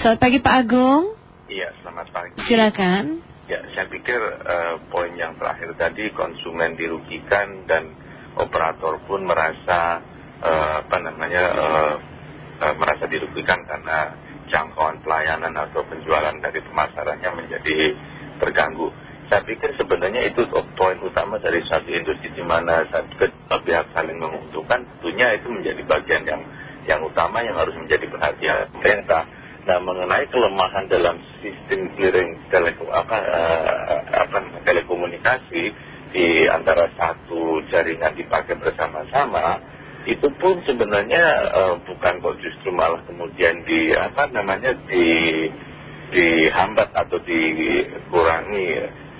Selamat pagi Pak Agung. Iya, selamat pagi. Silakan. Ya, saya pikir uh, poin yang terakhir tadi konsumen dirugikan dan operator pun merasa uh, apa namanya uh, uh, merasa dirugikan karena jangkauan pelayanan atau penjualan dari pemasarannya menjadi terganggu. Saya pikir sebenarnya itu poin utama dari satu industri di mana kedua pihak saling menguntungkan, tentunya itu menjadi bagian yang yang utama yang harus menjadi perhatian pemerintah. Nah, mengenai kelemahan dalam sistem clearing teleko, apa, uh, apa, telekomunikasi di antara satu jaringan dipakai bersama-sama, itu pun sebenarnya uh, bukan kok justru malah kemudian di apa namanya di dihambat atau dikurangi.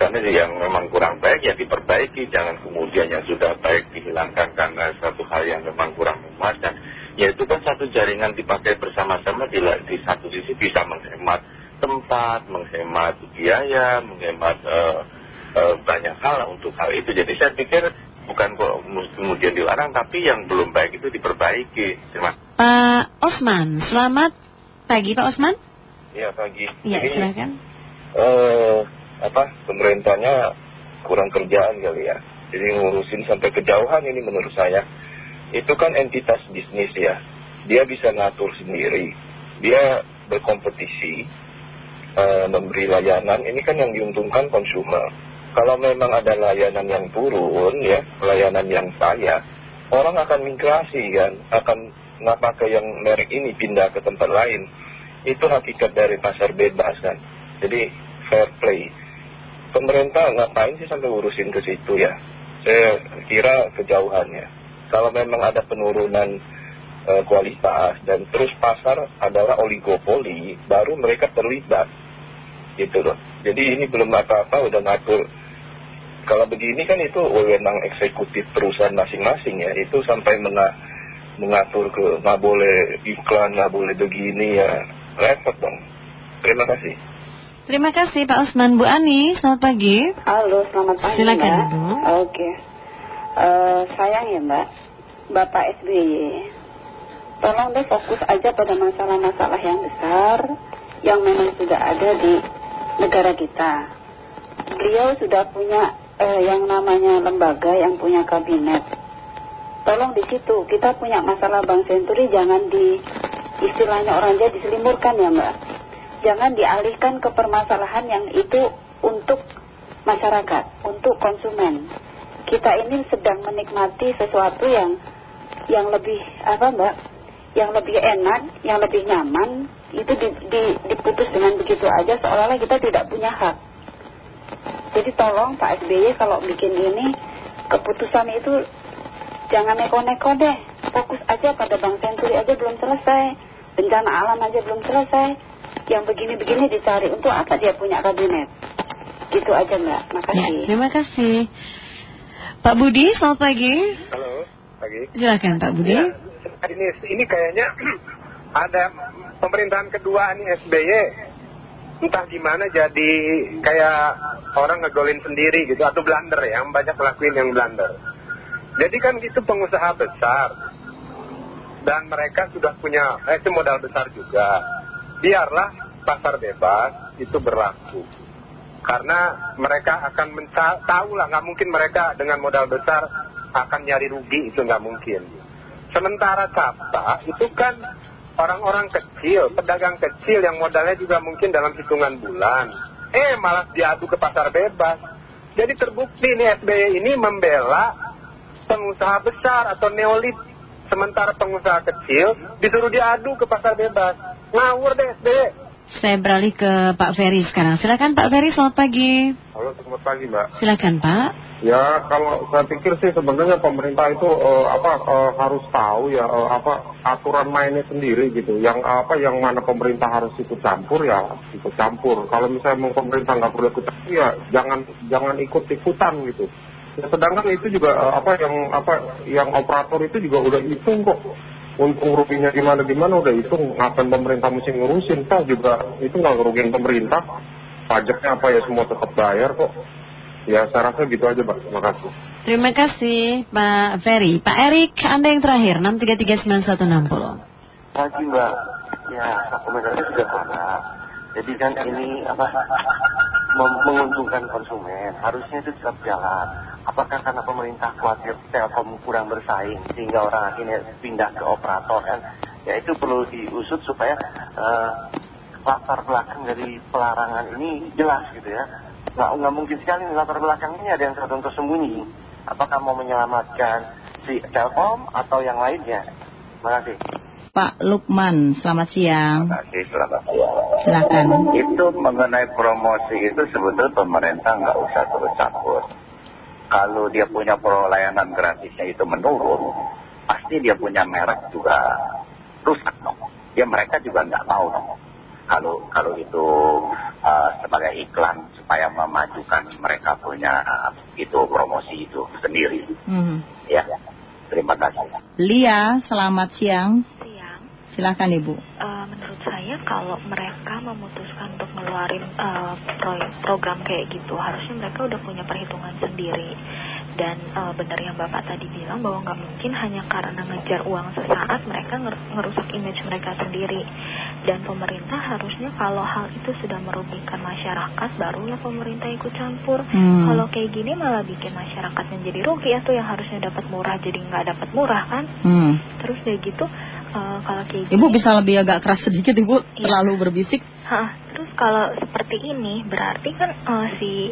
Karena yang memang kurang baik ya diperbaiki. Jangan kemudian yang sudah baik dihilangkan karena satu hal yang memang kurang memuaskan ya itu kan satu jaringan dipakai bersama-sama di, di satu sisi bisa menghemat tempat menghemat biaya menghemat uh, uh, banyak hal untuk hal itu. Jadi saya pikir bukan kok kemudian dilarang tapi yang belum baik itu diperbaiki. Terima kasih. Pak Osman selamat pagi Pak Osman. Iya pagi. Iya silakan. uh, apa pemerintahnya kurang kerjaan kali ya. Jadi ngurusin sampai kejauhan ini menurut saya itu kan entitas bisnis ya dia bisa ngatur sendiri. Dia berkompetisi uh, memberi layanan. Ini kan yang diuntungkan konsumer. Kalau memang ada layanan yang turun ya layanan yang saya orang akan migrasi kan? Akan nggak pakai yang merek ini pindah ke tempat lain. Itu hakikat dari pasar bebas kan? Jadi fair play. Pemerintah ngapain sih sampai urusin ke situ ya? Saya kira kejauhannya kalau memang ada penurunan uh, kualitas dan terus pasar adalah oligopoli baru mereka terlibat gitu loh jadi ini belum apa-apa udah ngatur kalau begini kan itu wewenang eksekutif perusahaan masing-masing ya itu sampai mena mengatur ke nggak boleh iklan nggak boleh begini ya repot dong terima kasih Terima kasih Pak Osman Bu Ani, selamat pagi. Halo, selamat pagi Silakan. Bu. Oke. Uh, sayang ya Mbak, Bapak SBY. Tolong deh fokus aja pada masalah-masalah yang besar yang memang sudah ada di negara kita. Beliau sudah punya uh, yang namanya lembaga yang punya kabinet. Tolong di situ kita punya masalah Bank Senturi jangan di istilahnya orang jadi diselimurkan ya Mbak jangan dialihkan ke permasalahan yang itu untuk masyarakat, untuk konsumen. Kita ini sedang menikmati sesuatu yang yang lebih apa mbak, yang lebih enak, yang lebih nyaman, itu di, di, diputus dengan begitu aja seolah-olah kita tidak punya hak. Jadi tolong Pak SBY kalau bikin ini keputusan itu jangan neko-neko deh, fokus aja pada Bank Senturi aja belum selesai, bencana alam aja belum selesai. Yang begini-begini dicari. Untuk apa dia punya kabinet? Gitu aja mbak. Makasih. Ya, terima kasih Pak Budi selamat pagi. Halo pagi. Silakan Pak Budi. Ya, ini ini kayaknya ada pemerintahan kedua nih SBY entah gimana jadi kayak orang ngegolin sendiri gitu atau blunder ya yang banyak ngelakuin yang blunder. Jadi kan itu pengusaha besar. Dan mereka sudah punya eh, itu modal besar juga. Biarlah pasar bebas itu berlaku karena mereka akan tahu lah nggak mungkin mereka dengan modal besar akan nyari rugi itu nggak mungkin. Sementara capta itu kan orang-orang kecil pedagang kecil yang modalnya juga mungkin dalam hitungan bulan. Eh malah diadu ke pasar bebas. Jadi terbukti nih SBY ini membela pengusaha besar atau neolit sementara pengusaha kecil disuruh diadu ke pasar bebas. Ngawur deh SBY. Saya beralih ke Pak Ferry sekarang. Silakan Pak Ferry, selamat pagi. Halo, selamat pagi Mbak. Silakan Pak. Ya, kalau saya pikir sih sebenarnya pemerintah itu uh, apa uh, harus tahu ya uh, apa aturan mainnya sendiri gitu. Yang apa yang mana pemerintah harus ikut campur ya ikut campur. Kalau misalnya mau pemerintah nggak perlu ikut campur ya jangan jangan ikut ikutan gitu. Ya, sedangkan itu juga apa yang apa yang operator itu juga udah hitung kok untung ruginya gimana gimana udah itu ngapain pemerintah mesti ngurusin toh juga itu nggak ngerugiin pemerintah. Pajaknya apa ya semua tetap bayar kok. Ya saya rasa gitu aja Pak. Terima kasih. Terima kasih Pak Ferry. Pak Erik Anda yang terakhir 6339160 pagi Mbak. Ya, komentarnya sederhana. Jadi kan ini apa menguntungkan konsumen, harusnya itu tetap jalan. Apakah karena pemerintah khawatir Telkom kurang bersaing sehingga orang akhirnya pindah ke operator kan? Ya itu perlu diusut supaya uh, latar belakang dari pelarangan ini jelas gitu ya. Nggak, nggak mungkin sekali latar belakang ini ada yang tersembunyi. Apakah mau menyelamatkan si Telkom atau yang lainnya? Terima kasih. Pak Lukman, selamat siang. Terima kasih, selamat siang. Silakan. Itu mengenai promosi itu sebetulnya pemerintah nggak usah terus campur. Kalau dia punya pelayanan gratisnya itu menurun, pasti dia punya merek juga rusak dong. Ya mereka juga nggak mau dong. Kalau kalau itu uh, sebagai iklan supaya memajukan mereka punya uh, itu promosi itu sendiri. Hmm. Ya, terima kasih. Lia, selamat siang. Silahkan Ibu. Uh, menurut saya kalau mereka memutuskan untuk ngeluarin uh, pro program kayak gitu, harusnya mereka udah punya perhitungan sendiri. Dan uh, benar yang Bapak tadi bilang bahwa nggak mungkin hanya karena ngejar uang sesaat mereka nger ngerusak image mereka sendiri. Dan pemerintah harusnya kalau hal itu sudah merugikan masyarakat, barulah pemerintah ikut campur. Hmm. Kalau kayak gini malah bikin masyarakat menjadi rugi atau yang harusnya dapat murah jadi nggak dapat murah kan? Hmm. Terus kayak gitu uh, kalau kayak Ibu gini, bisa lebih agak keras sedikit Ibu, Iya. terlalu berbisik. Hah, terus kalau seperti ini berarti kan uh, si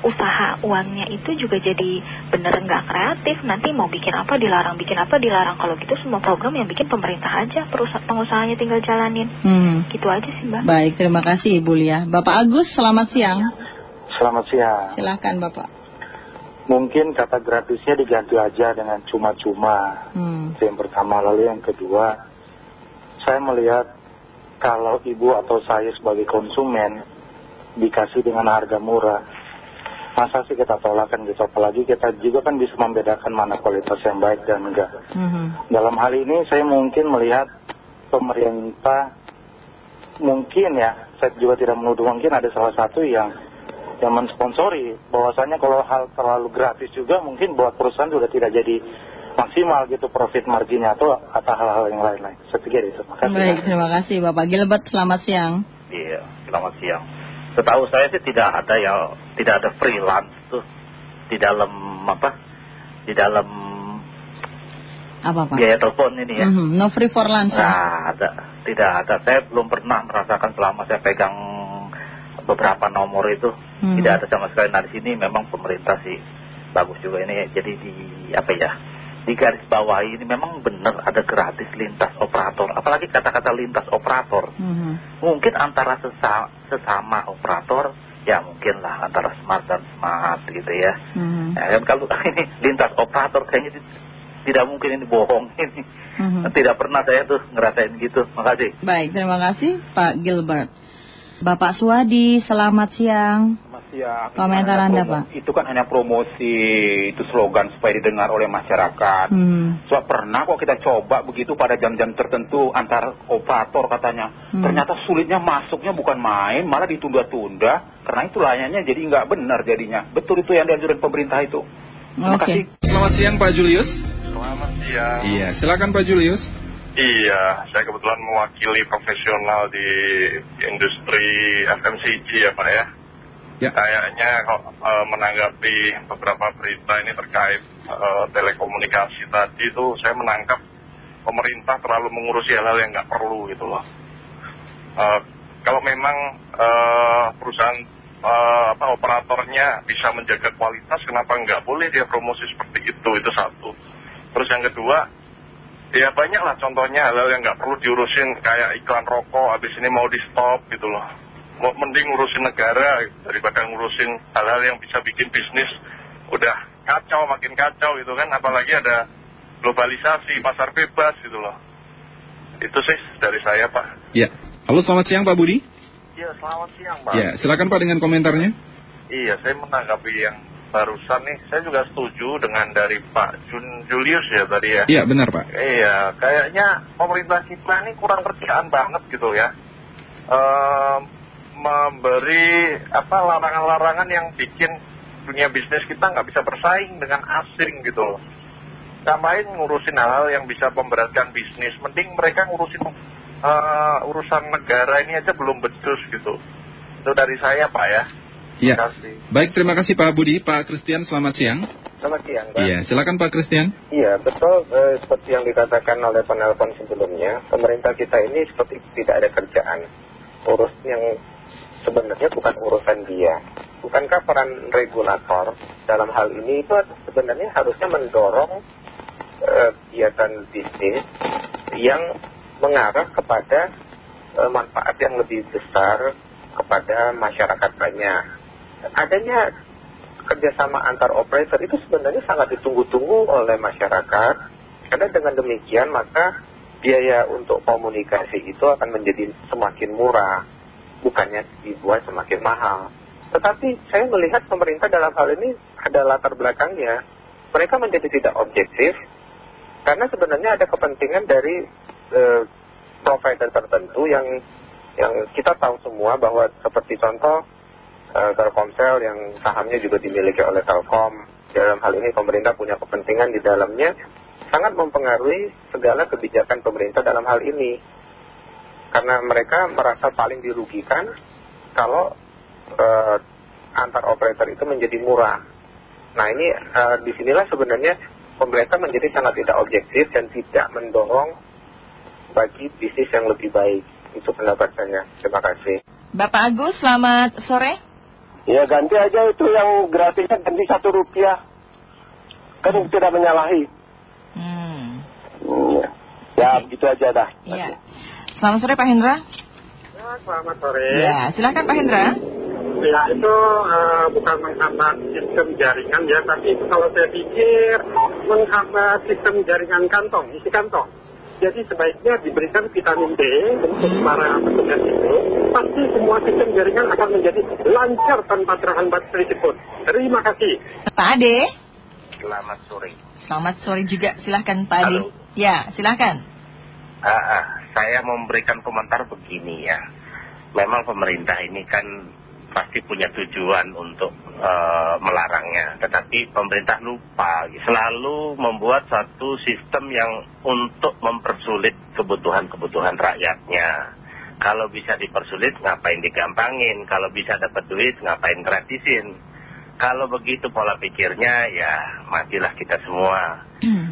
usaha uangnya itu juga jadi bener nggak kreatif nanti mau bikin apa dilarang bikin apa dilarang kalau gitu semua program yang bikin pemerintah aja perusahaan pengusahanya tinggal jalanin Hmm. gitu aja sih mbak Baik, terima kasih Ibu Lia. Bapak Agus, selamat siang. Selamat siang. Silahkan Bapak. Mungkin kata gratisnya diganti aja dengan cuma-cuma. Hmm. Itu yang pertama. Lalu yang kedua, saya melihat kalau ibu atau saya sebagai konsumen dikasih dengan harga murah, masa sih kita tolak kan gitu. Apalagi kita juga kan bisa membedakan mana kualitas yang baik dan enggak. Hmm. Dalam hal ini saya mungkin melihat pemerintah mungkin ya, saya juga tidak menuduh mungkin ada salah satu yang yang mensponsori bahwasanya kalau hal terlalu gratis juga mungkin buat perusahaan juga tidak jadi maksimal gitu profit marginnya atau atau hal-hal yang lain-lain. Saya pikir itu. Makasih. Baik, terima kasih Bapak Gilbert, selamat siang. Iya, selamat siang. Setahu saya sih tidak ada ya, tidak ada freelance tuh di dalam apa? Di dalam Apa Pak? biaya telepon ini ya. Mhm, No free for lunch ya? Nah, ada, tidak ada. Saya belum pernah merasakan selama saya pegang beberapa nomor itu Hmm. tidak ada sama sekali. Nah di sini memang pemerintah sih bagus juga ini. Jadi di apa ya? Di garis bawah ini memang benar ada gratis lintas operator. Apalagi kata-kata lintas operator. Mhm. Mungkin antara sesa- sesama operator ya mungkin lah antara smart dan smart gitu ya. Mhm. Ya kan kalau ini lintas operator kayaknya tidak mungkin ini bohong ini. Mhm. Tidak pernah saya tuh ngerasain gitu. Makasih. Baik, terima kasih Pak Gilbert. Bapak Suwadi, selamat siang. Mas ya, Komentar Anda, promo- Pak. Itu kan hanya promosi, itu slogan supaya didengar oleh masyarakat. Hmm. So, pernah kok kita coba begitu pada jam-jam tertentu antar operator katanya. Hmm. Ternyata sulitnya masuknya bukan main, malah ditunda-tunda. Karena itu layannya jadi nggak benar jadinya. Betul itu yang dianjurin pemerintah itu. Terima Oke. kasih. Selamat siang Pak Julius. Selamat siang. Iya, silakan Pak Julius. Iya, saya kebetulan mewakili profesional di industri FMCG ya Pak ya. Ya. Kayaknya kok eh, menanggapi beberapa berita ini terkait eh, telekomunikasi tadi itu saya menangkap pemerintah terlalu mengurusi hal-hal yang nggak perlu gitu loh. Eh, kalau memang eh, perusahaan eh, apa operatornya bisa menjaga kualitas, kenapa nggak boleh dia promosi seperti itu? Itu satu. Terus yang kedua, ya banyak lah contohnya hal-hal yang nggak perlu diurusin kayak iklan rokok, habis ini mau di stop gitu loh. Mau mending ngurusin negara daripada ngurusin hal-hal yang bisa bikin bisnis udah kacau makin kacau gitu kan, apalagi ada globalisasi pasar bebas gitu loh. Itu sih dari saya Pak. Ya. Halo, selamat siang Pak Budi. Iya selamat siang Pak. Ya, silakan Pak dengan komentarnya. Iya, saya menanggapi yang barusan nih, saya juga setuju dengan dari Pak Jun Julius ya tadi ya. Iya, benar Pak. Iya, kayaknya pemerintah kita ini kurang kerjaan banget gitu ya. Ehm, memberi apa larangan-larangan yang bikin dunia bisnis kita nggak bisa bersaing dengan asing gitu loh. Tambahin ngurusin hal-hal yang bisa memberatkan bisnis, mending mereka ngurusin eh, urusan negara ini aja belum becus gitu. Itu dari saya Pak ya. Ya. Kasih. Baik, terima kasih Pak Budi. Pak Christian, selamat siang. Selamat siang, Pak. Iya, silakan Pak Christian. Iya, betul eh, seperti yang dikatakan oleh penelpon sebelumnya, pemerintah kita ini seperti tidak ada kerjaan. Urus yang sebenarnya bukan urusan dia. Bukankah peran regulator dalam hal ini itu sebenarnya harusnya mendorong eh, kegiatan bisnis yang mengarah kepada eh, manfaat yang lebih besar kepada masyarakat banyak. Adanya kerjasama antar operator itu sebenarnya sangat ditunggu-tunggu oleh masyarakat. Karena dengan demikian maka biaya untuk komunikasi itu akan menjadi semakin murah. Bukannya dibuat semakin mahal. Tetapi saya melihat pemerintah dalam hal ini ada latar belakangnya. Mereka menjadi tidak objektif karena sebenarnya ada kepentingan dari eh, provider tertentu yang yang kita tahu semua bahwa seperti contoh Telkomsel yang sahamnya juga dimiliki oleh Telkom. Dalam hal ini pemerintah punya kepentingan di dalamnya sangat mempengaruhi segala kebijakan pemerintah dalam hal ini. Karena mereka merasa paling dirugikan kalau uh, antar operator itu menjadi murah. Nah ini uh, di sinilah sebenarnya pemerintah menjadi sangat tidak objektif dan tidak mendorong bagi bisnis yang lebih baik. Itu pendapat saya. Terima kasih. Bapak Agus, selamat sore. Ya ganti aja itu yang gratisnya ganti satu rupiah. Kan tidak menyalahi. Hmm. Ya, ya begitu aja dah. Iya. Selamat sore Pak Hendra. Ya, selamat sore. Ya, silakan Pak Hendra. Ya, itu uh, bukan menghambat sistem jaringan ya, tapi kalau saya pikir menghambat sistem jaringan kantong, isi kantong. Jadi sebaiknya diberikan vitamin D untuk para petugas itu. Pasti semua sistem jaringan akan menjadi lancar tanpa terhambat sedikit pun. Terima kasih. Pak Ade. Selamat sore. Selamat sore juga, silahkan Pak Ade. Halo. Ya, silahkan. Ah, ah, saya memberikan komentar begini ya. Memang pemerintah ini kan pasti punya tujuan untuk eh, melarangnya. Tetapi pemerintah lupa selalu membuat satu sistem yang untuk mempersulit kebutuhan-kebutuhan rakyatnya. Kalau bisa dipersulit, ngapain digampangin? Kalau bisa dapat duit, ngapain gratisin? Kalau begitu pola pikirnya, ya matilah kita semua.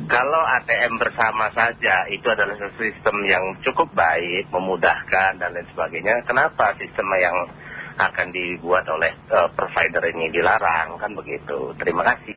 Kalau ATM bersama saja itu adalah sistem yang cukup baik, memudahkan dan lain sebagainya. Kenapa sistem yang akan dibuat oleh eh, provider ini dilarang? Kan begitu. Terima kasih.